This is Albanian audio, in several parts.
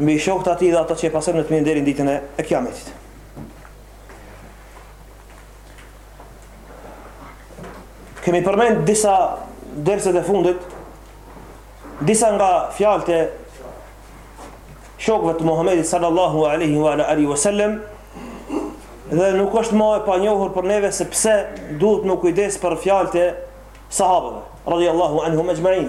mbi shokët e tij dhe ata që e pasojnë në të mirë deri në ditën e kiametit. Kemi përmend disa derset e fundit, disa nga fjalët e shokëve të Muhamedit sallallahu alaihi wa alihi wasallam dhe nuk është më e panjohur për neve se pse duhet mu kujdes për fjalët e sahabëve radhiyallahu anhum ecma'in.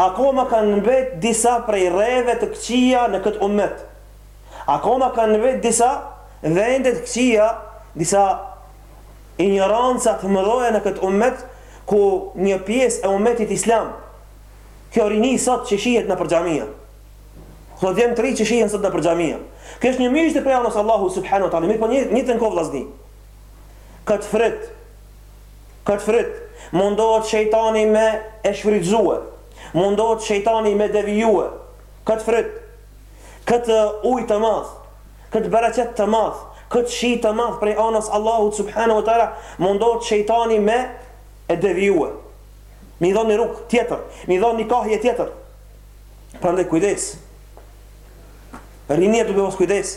Akoma kanë mbet disa prej rrëve të këqija në këtë ummet. Akoma kanë mbet disa vende të këqija, disa injoranca të mëdha në këtë ummet, ku një pjesë e ummetit islam, kjo rini sot që shihet nëpër xhamia, këto djem të ri që shihen sot nëpër xhamia, kjo është një myzhde prej anës Allahut subhanahu wa taala, mirëpo një gjë të ngo vllazni. Këtë fryt Këtë fryt, mundohet shejtani me e shfrytëzue. Mundohet shejtani me devijue këtë fryt, këtë ujë të madh, këtë bereqet të madh, këtë shi të madh prej anës Allahut subhane u teala, mundohet shejtani me e devijue. Mi dhonë një rrugë tjetër, mi dhonë një kahje tjetër. Prandaj kujdes. Rinia duhet me pas kujdes.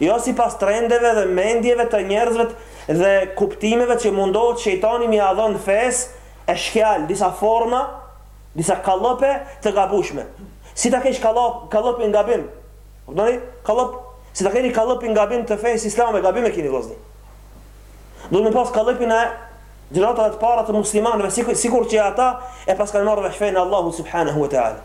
jo sipas trendeve dhe mendjeve të njerëzvet dhe kuptimeve që mundohet shejtani me ia dhënë fesë, eshkjal, disa forma, disa kallëpe të gabushme. Si ta kesh kallëp, kallëpin gabim? Kuptoni? Kallëp, si ta keni kallëpin gabim të fesë islame, gabim e keni vllazni. Duhet me pas kallëpin e gjëratave të para të muslimanëve, sikur, sikur që ata e paskan marrë vesh fenë e Allahut subhanahu wa ta'ala.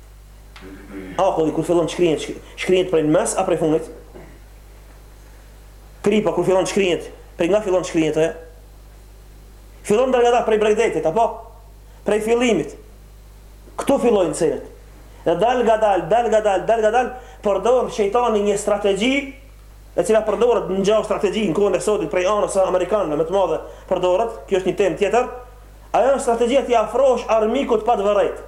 Akulli kur fillon shkrihet, shkrihet prej në mes a prej fundit? Kripa kur fillon shkrihet, prej nga fillon shkrihet ajo? Fillon ndër nga ta prej bregdetit, apo? Prej fillimit. Këtu fillojnë cilët. Dhe dal nga dal, dal nga dal, dal nga dal, përdor shejtani një strategji e cila përdoret në gjao strategji në kohën e sotit prej anës së amerikanëve më të madhe përdoret, kjo është një temë tjetër. Ajo është strategjia t'i afrohesh armikut pa të vërejtë.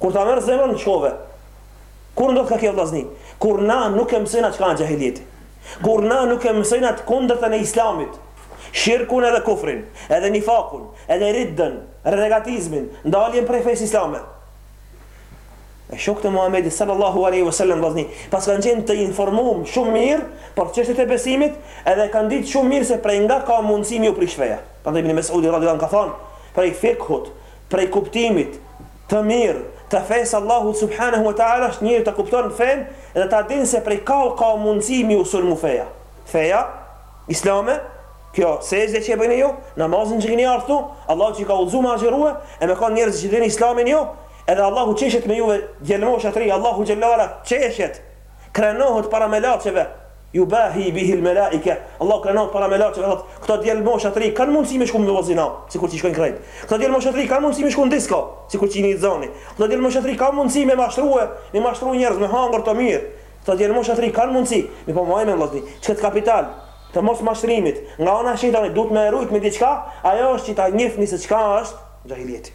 Kur ta merr zemrën çkove. Kur ndodhka kjo vllazni? Kur na nuk e mësojnë atë çka është xhahilijeti. Kur na nuk e mësojnë atë kundërtën e Islamit. Shirkun edhe kufrin, edhe nifakun, edhe riddën, renegatizmin, daljen prej fesë islame. E shokët e Muhamedit sallallahu alaihi wasallam vllazni, paskan qenë të informuar shumë mirë për çështjet e besimit, edhe kanë ditë shumë mirë se prej nga ka mundësi me u prish feja. Prandaj Ibn Mesudi radhiyallahu anhu ka thënë, prej fikhut, Prej kuptimit të mirë të fesë së Allahut subhanehu ve teala është njeriu ta kupton fenë dhe ta dinë se prej kah ka mundësi me ju sulmu feja. Feja Islame, kjo sexhde që e bëni ju, namazin që keni ardhë këtu, Allahu që ju ka udhëzu me agjërue, e me kon njerëz që e dini Islamin ju, edhe Allahu qeshet me juve djelmosha të rinj, Allahu xhelle ve ala qeshet! krenohet para melaçeve, yubahi bihi al-malaika, Allahu krenohet para melaçeve dhe thotë, këto djelmosha të ri kanë mundësi me shku me bo zina, sikur që i shkojnë krejt. Këto djelmosha të ri kanë mundësi me shku në disko, sikur që i nit zani. Këto djelmosha të ri kanë mundësi me mashtrue, me mashtru njerëz, me hangër të mirë. Këto djelmosha të ri kanë mundësi, mirëpo mbajeni vëllazni, që këtë kapital të mos mashtrimit nga ana e shejtanit duhet me e rujt me diçka, ajo është që ta njihni se çka është xhahilijeti.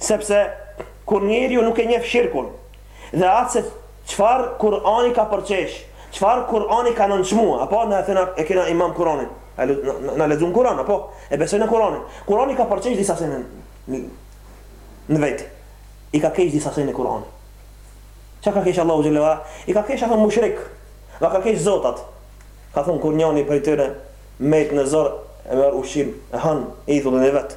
Sepse kur njeriu nuk e njeh shirkun, dhe atë se çfarë Kur'ani ka përqesh, çfarë Kur'ani ka nënçmu, apo, na e the na, e kena imam Kur'anin, e lut, na, na, na lexon Kur'an, apo, e besojnë Kur'anin, Kur'ani ka përqesh disa sene në, në vetë, i ka kesh disa sene Kur'ani. Çka ka kesh Allahu xhelle ve ala? I ka kesh ato mushrik, jau ka kesh zotat. Ka thonë kur njani prej tyre, met në zor, e merr ushqim, e han, idhullin e vet.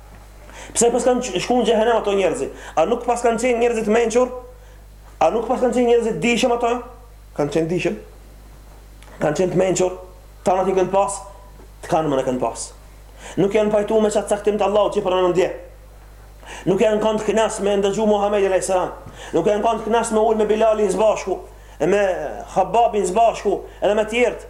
Pse paskan shku në xhehenem ato njerëzit? A nuk paskan qenë njerëzit të mençur? A nuk paskan qenë njerëzit të dijshëm ato? Kanë qenë dijshëm. Kanë qenë të mençur. Tanat i kanë pas, tanë mend i kanë pas. Nuk janë pajtu me qatë caktim të Allahut që përmenda dje. Nuk janë kanë të kënaq me ndëgju Muhammed alejhi selam. Nuk janë kanë të kënaq me u ul me Bilalin s'bashku, e me Khababin s'bashku, edhe me tjertë.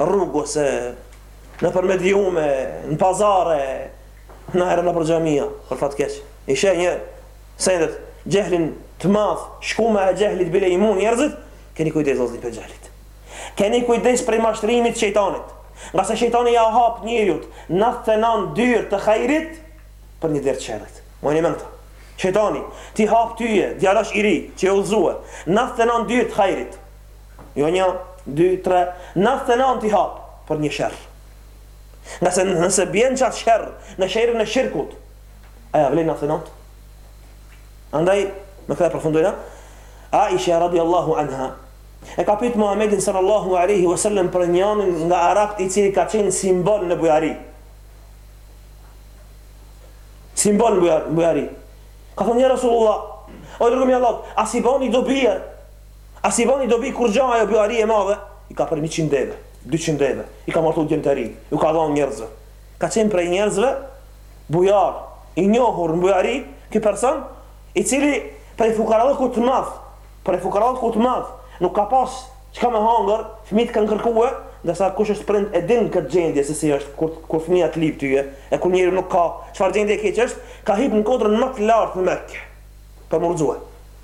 rrugës ose nëpër mediume, në pazare, naherë nëpër xhamia, për fat keq. I sheh njëmend edhe xhehlin të madh, shkuma e xhehlit bile i mun njerëzit, keni kujdes vëllezër prej xhehlit. Keni kujdes prej mashtrimit të shejtanit. Ngase shejtani ia hap njeriut 99 dyer të hajrit për një derë të sherrit. Mbajeni mend këtë. Shejtani t'i hap tyje, djalosh i ri, që je udhëzu, 99 dyer të hajrit. Jo një, dy, tre, nëntëdhetë e nëntë t'i hap për një sherr. Ngase nëse bjen n'qat sherr në sherrin e shirkut, a ja vlen nëntëdhetë e nëntë? Andaj, me këtë e përfundojna, Aisha radiallahu anha, e ka pyt Muhammedin sallallahu aleyhi wasallam për njënin nga arabët i cili ka qenë simbol në bujari. Simbol në bujari. Ka thonë ja Rasulullah, o i dërgum i Allahut, a s'i bon dobi? As i boni dobi kur gjo ajo bujari e madhe i ka per njëqind deve dyqind deve i ka martu djem të ri ju ka dhon njerzve ka qen prej njerzve bujar i njohur në bujari ky person i cili prej fukarallëkut të madh prej fukarallëkut të madh nuk ka pas qka me hangër fmit kan kërkue ndërsa kush është prind e din kët gjendje se si është kur kur fmija të lip tyje e kur njeriu nuk ka çfar gjendje e keq është ka hip në kodrën më të lart në Mekë per mu rrxue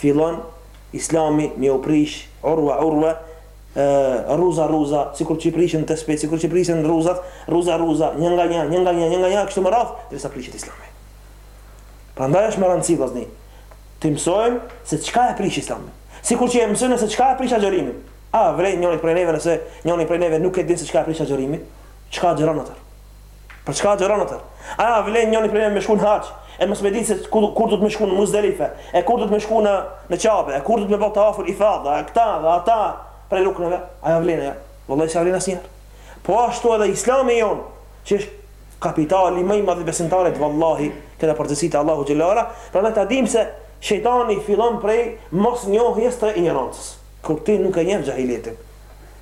fillon Islami me u prish urwa urwa, rruza rruza, sikur që i prishen tesbihtë, sikur që prishen rruzat, rruza rruza, një nga një, një nga një, një nga një, kështu me radhë, derisa prishet Islami. Prandaj është me rëndësi vëllazni, të mësojmë se çka e prish Islamin. Sikur që e mësojmë se çka e prish agjërimin. A vlen njëri prej neve nëse njëri prej neve nuk e din se çka e prish agjërimin, çka agjëron atë? Për çka agjëron atë? A ja vlen njëri prej neve me shku në haxh, e mos me ditë se kur, kur do të me shku në Muzdelife, e kur do të me shku në në Qabe, e kur do të me bo tawaful ifadha, e këta dhe ata prej rukneve, a ja vlen ajo? Vëllai s'ja vlen asnjëherë. Po ashtu edhe Islami jonë, që është kapitali më i madh i besimtarit vallahi, këta përgjegjësi te Allahu xhel-le ue ala, prandaj ta dimë se shejtani fillon prej mosnjohjes të injorancës. Kur ti nuk e njeh xhahiletin,